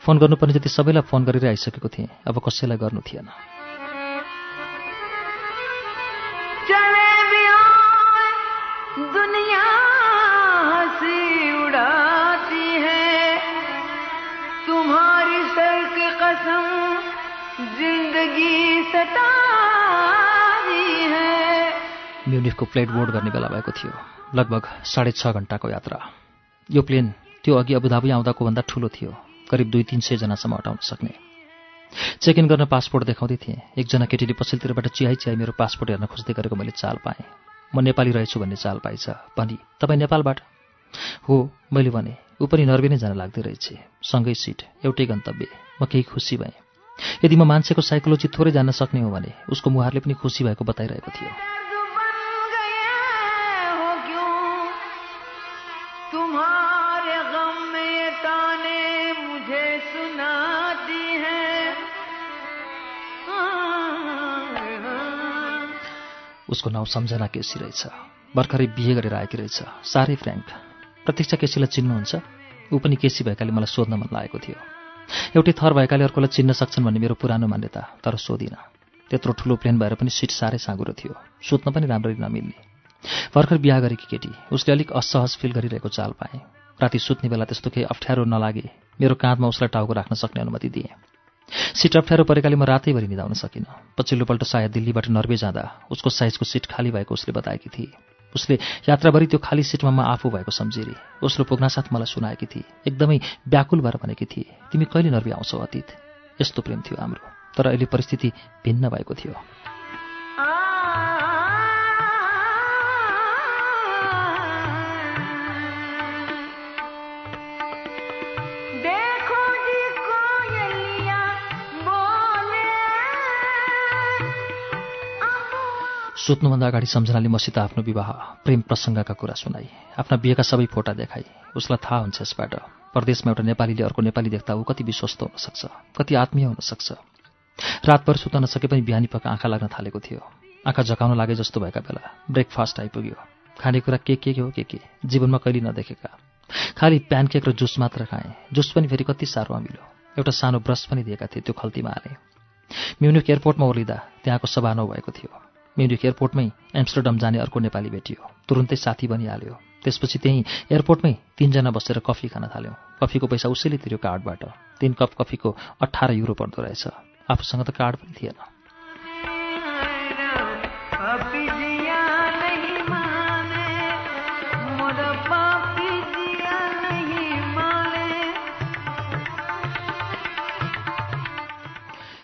फोन गर्नुपर्ने जति सबैलाई फोन गरेर आइसकेको थिएँ। अब कसैलाई गर्नु थिएन। म्युनिखको फ्लाइट बोर्ड गर्ने बेला भएको थियो। लगभग साढे छ घन्टाको यात्रा। यो प्लेन त्यो अघि अबुधाबी आउँदाको भन्दा ठुलो थियो। करिब दुई तिन सयजनासम्म अटाउन सक्ने। चेक इन गर्न पासपोर्ट देखाउँदै थिएँ। एकजना केटीले पछिल्लोतिरबाट चिहाइ चिहाइ मेरो पासपोर्ट हेर्न खोज्दै गरेको मैले चाल पाएँ। म नेपाली रहेछु भन्ने चाल पाइछ भनी तपाईँ नेपालबाट? हो मैले भने। ऊ पनि नर्वे नै जान लाग्दै रहेछ। सँगै सिट। एउटै गन्तव्य। म केही खुसी भएँ। यदि म मान्छेको साइकोलोजी थोरै जान्न सक्ने हो भने उसको मुहारले पनि खुसी भएको बताइरहेको थियो। उसको नाउँ सम्झना केसी रहेछ। भर्खरै बिहे गरेर आएकी रहेछ। साह्रै फ्रेङ्क। प्रतीक्षा केसीलाई चिन्नुहुन्छ? ऊ पनि केसी भएकाले मलाई सोध्न मन लागेको थियो। एउटै थर भएकाले अर्कोलाई चिन्न सक्छन् भन्ने मेरो पुरानो मान्यता तर सोधिनँ। त्यत्रो ठुलो प्लेन भएर पनि सिट साह्रै साँगुरो थियो। सुत्न पनि राम्ररी नमिल्ने। भर्खर बिहा गरेकी केटी उसले अलिक असहज फिल गरिरहेको चाल पाएँ। राति सुत्ने बेला त्यस्तो केही अप्ठ्यारो नलागे। मेरो काँधमा उसलाई टाउको राख्न सक्ने अनुमति दिएँ। सिट अप्ठ्यारो परेकाले म रातैभरि निधाउन सकिनँ। पछिल्लोपल्ट सायद दिल्लीबाट नर्वे जाँदा उसको साइजको सिट खाली भएको उसले बताएकी थिए। उसले यात्राभरि त्यो खाली सिटमा म आफू भएको सम्झिरी। उसले पुग्नासाथ मलाई सुनाएकी थिए। एकदमै व्याकुल भएर भनेकी थिए तिमी कहिले नर्वे आउँछौ अतीत? यस्तो प्रेम थियो हाम्रो तर अहिले परिस्थिति भिन्न भएको थियो। सुत्नुभन्दा अगाडि सम्झनाले मसित आफ्नो विवाह प्रेम प्रसङ्गका कुरा सुनाई आफ्ना बिहेका सबै फोटा देखाई उसलाई थाहा हुन्छ यसबाट परदेशमा एउटा नेपालीले अर्को नेपाली देख्दा ऊ कति विश्वस्त हुन सक्छ कति आत्मीय हुन सक्छ रातभर सुत्न नसके पनि बिहानी पख आँखा लाग्न थालेको थियो। आँखा झकाउन लागे जस्तो भएका बेला ब्रेकफास्ट आइपुग्यो। खानेकुरा के के हो के के? जीवनमा कहिले नदेखेका। खालि प्यानकेक र जुस मात्र खाएँ। जुस पनि फेरि कति साह्रो अमिलो। एउटा सानो ब्रस पनि दिएका थिए त्यो खल्तीमा हालेँ। म्युनिक एयरपोर्टमा ओर्लिँदा त्यहाँको सभा नभएको थियो। म्युनिक एयरपोर्टमै एम्स्टरडम जाने अर्को नेपाली भेटियो। तुरुन्तै साथी बनिहाल्यो। त्यसपछि त्यहीँ एयरपोर्टमै तिनजना बसेर कफी खान थाल्यौँ। कफीको पैसा उसैले तिर्यो कार्डबाट। तिन कप कफीको अठार युरो पर्दो रहेछ। आफूसँग त कार्ड पनि थिएन।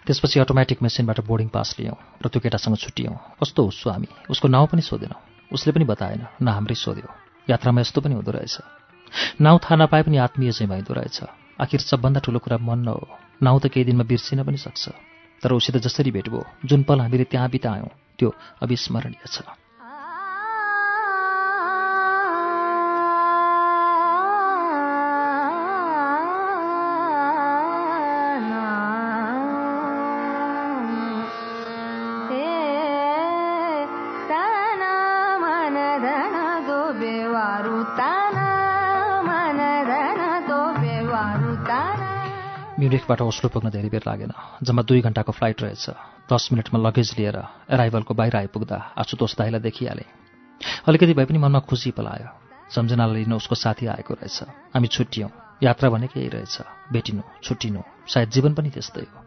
त्यसपछि अटोमेटिक मेसिनबाट बोर्डिङ पास लियौँ र त्यो केटासँग छुट्टियौँ। कस्तो हुस्छु हामी उसको नाउँ पनि सोधेनौँ। उसले पनि बताएन न हाम्रै सोध्यो। यात्रामा यस्तो पनि हुँदो रहेछ। नाउँ थाहा नपाए पनि आत्मीय चाहिँ भइदो रहेछ। आखिर सबभन्दा ठुलो कुरा मन न हो। नाउँ त केही दिनमा बिर्सिन पनि सक्छ। तर उसित जसरी भेट भयो जुन पल हामीले त्यहाँ बितायौँ त्यो अविस्मरणीय छ। म्युनिकबाट ओस्लो पुग्न धेरै बेर लागेन जम्मा दुई घन्टाको फ्लाइट रहेछ। दस मिनटमा लगेज लिएर एराइभलको बाहिर आइपुग्दा आशुतोष दाईलाई देखिहालेँ। अलिकति भए पनि मनमा खुसी पलायो। सम्झनालाई लिन उसको साथी आएको रहेछ। हामी छुट्टियौँ यात्रा भनेकै यही रहेछ। भेटिनु छुट्टिनु सायद जीवन पनि त्यस्तै हो।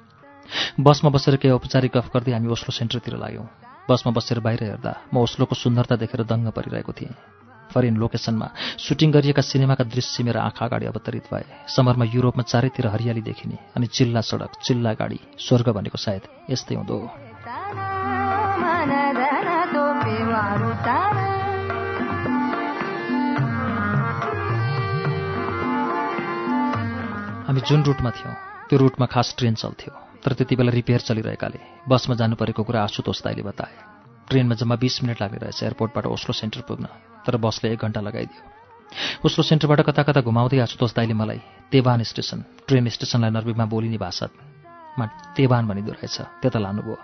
बसमा बसेर केही औपचारिक गफ गर्दै हामी ओस्लो सेन्टरतिर लाग्यौँ। बसमा बसेर बाहिर हेर्दा म ओस्लोको सुन्दरता देखेर दङ्ग परिरहेको थिएँ। फरेन लोकेसनमा सुटिङ गरिएका सिनेमाका दृश्य मेरो आँखा अगाडि अवतरित भए। समरमा युरोपमा चारैतिर हरियाली देखिने अनि चिल्ला सडक चिल्ला गाडी स्वर्ग भनेको सायद यस्तै हुँदो। हामी जुन रुटमा थियौँ त्यो रुटमा खास ट्रेन चल्थ्यो तर त्यति बेला रिपेयर चलिरहेकाले बसमा जानु परेको कुरा आशुतोष दाईले बताए। ट्रेनमा जम्मा बिस मिनट लाग्ने रहेछ एयरपोर्टबाट ओस्लो सेन्टर पुग्न तर बसले एक घन्टा लगाइदियो। ओस्लो सेन्टरबाट कता कता घुमाउँदै आशुतोष दाईले मलाई तेवान स्टेसन ट्रेन स्टेसनलाई नर्बीमा बोलिने भाषामा तेवान भनिदो रहेछ त्यता लानुभयो।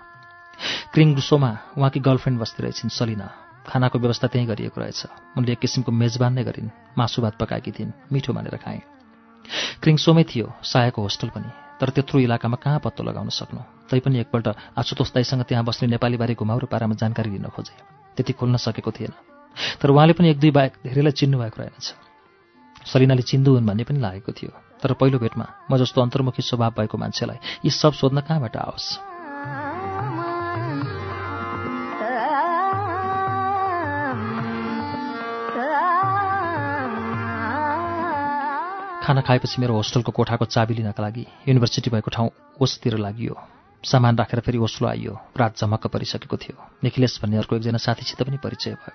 क्रिङडुसोमा उहाँकी गर्लफ्रेन्ड बस्ती रहेछिन् सलिना। खानाको व्यवस्था त्यहीँ गरिएको रहेछ। उनले एक किसिमको मेजबान नै गरिन् मासु भात पकाएकी थिइन् मिठो मानेर खाएँ क्रिङसोमै थियो सायाको होस्टल पनि। तर त्यत्रो इलाकामा कहाँ पत्तो लगाउन सक्नु? तैपनि एकपल्ट आशुतोष दाईसँग त्यहाँ बस्ने नेपालीबारे घुमाउरो पारामा जानकारी लिन खोजे। त्यति खोल्न सकेको थिएन। तर उहाँले पनि एक दुई बाहेक धेरैलाई चिन्नु भएको रहेनछ। सलिनाले चिन्दु हुन् भन्ने पनि लागेको थियो। तर पहिलो भेटमा म जस्तो अन्तर्मुखी स्वभाव भएको मान्छेलाई यी सब सोध्न कहाँबाट आओस्? खाना खाएपछि मेरो होस्टलको कोठाको चाबी लिनका लागि युनिभर्सिटी भएको ठाउँ ओसतिर लागियो। सामान राखेर फेरि ओस्लो आइयो। रात झमक्क परिसकेको थियो। निखिलेश भन्ने अर्को एकजना साथीसित पनि परिचय भयो।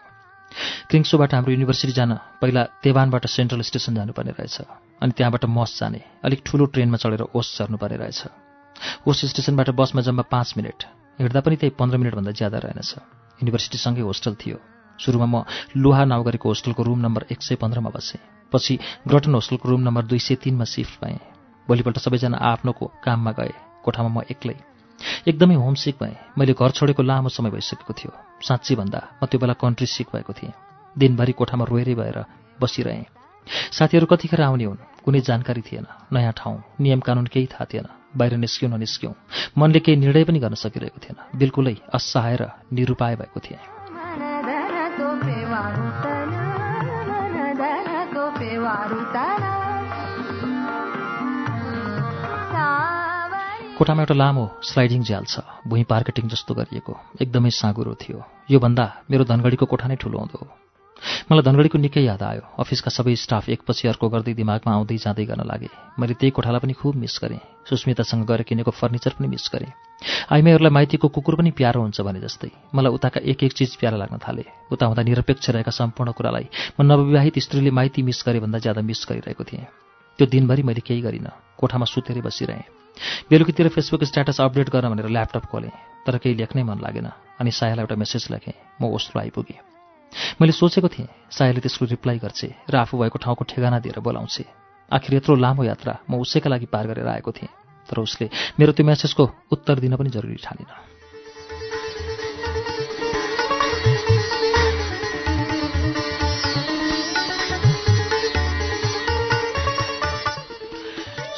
क्रिङ्सोबाट हाम्रो युनिभर्सिटी जान पहिला तेवानबाट सेन्ट्रल स्टेसन जानुपर्ने रहेछ अनि त्यहाँबाट मस जाने। अलिक ठुलो ट्रेनमा चढेर ओस झर्नुपर्ने रहेछ। ओस स्टेसनबाट बसमा जम्मा पाँच मिनट। हिँड्दा पनि त्यही पन्ध्र मिनटभन्दा ज्यादा रहेनछ। युनिभर्सिटीसँगै होस्टल थियो। सुरुमा म लोहा नाउगरीको होस्टलको रुम नम्बर एक सय पन्ध्रमा बसेँ। पछि ग्रटन होस्टलको रुम नम्बर दुई सय तिनमा सिफ्ट पाएँ भोलिपल्ट सबैजना आफ्नोको काममा गए। कोठामा म एक्लै। एकदमै होमसिक भएँ। मैले घर छोडेको लामो समय भइसकेको थियो। साँच्ची भन्दा म त्यो बेला कन्ट्री सिक भएको थिएँ। दिनभरि कोठामा रोएरै भएर बसिरहेँ। साथीहरू कतिखेर आउने हुन् कुनै जानकारी थिएन। नयाँ ठाउँ नियम कानुन केही थाहा थिएन। बाहिर निस्क्यौँ ननिस्क्यौँ मनले केही निर्णय पनि गर्न सकिरहेको थिएन। बिल्कुलै असहाय र निरुपाय भएको थिएँ। कोठामा एउटा लामो स्लाइडिङ झ्याल छ भुइँ पार्केटिङ जस्तो गरिएको। एकदमै साँगुरो थियो। योभन्दा मेरो धनगढीको कोठा नै ठुलो हुँदो मलाई धनगढीको निकै याद आयो। अफिसका सबै स्टाफ एकपछि अर्को गर्दै दिमागमा आउँदै जाँदै गर्न लागे। मैले त्यही कोठालाई पनि खुब मिस गरेँ। सुस्मितासँग गएर किनेको फर्निचर पनि मिस गरेँ। आइमाईहरूलाई माइतीको कुकुर पनि प्यारो हुन्छ भने जस्तै। मलाई उताका एक एक चिज प्यारा लाग्न थाले। उता हुँदा निरपेक्ष रहेका सम्पूर्ण कुरालाई म नवविवाहित स्त्रीले माइती मिस गरे भन्दा ज्यादा मिस गरिरहेको थिएँ। त्यो दिनभरि मैले केही गरिनँ। कोठामा सुतेरै बसिरहेँ। बेलुकीतिर फेसबुक स्ट्याटस अपडेट गर्न भनेर ल्यापटप खोलेँ तर केही लेख्नै मन लागेन अनि सायालाई एउटा मेसेज लेखेँ म ओस्लो आइपुगेँ। मैले सोचेको थिएँ सायाले त्यसको रिप्लाई गर्छे र आफू भएको ठाउँको ठेगाना दिएर बोलाउँछे। आखिर यत्रो लामो यात्रा म उसैका लागि पार गरेर आएको थिएँ तर उसले मेरो त्यो मेसेजको उत्तर दिन पनि जरुरी ठानिन।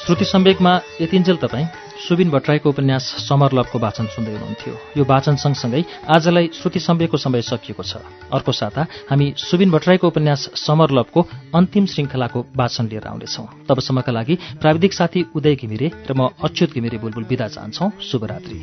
श्रुति सम्वेकमा यतिन्जेल तपाईँ सुबिन भट्टराईको उपन्यास समर लभको वाचन सुन्दै हुनुहुन्थ्यो। यो वाचन सँगसँगै आजलाई श्रुति सम्वेकको समय सकिएको छ। अर्को साता हामी सुबिन भट्टराईको उपन्यास समर लभको अन्तिम श्रृङ्खलाको वाचन लिएर आउनेछौँ। तबसम्मका लागि प्राविधिक साथी उदय घिमिरे र म अच्युत घिमिरे बुलबुल विदा चाहन्छौ। शुभरात्रि।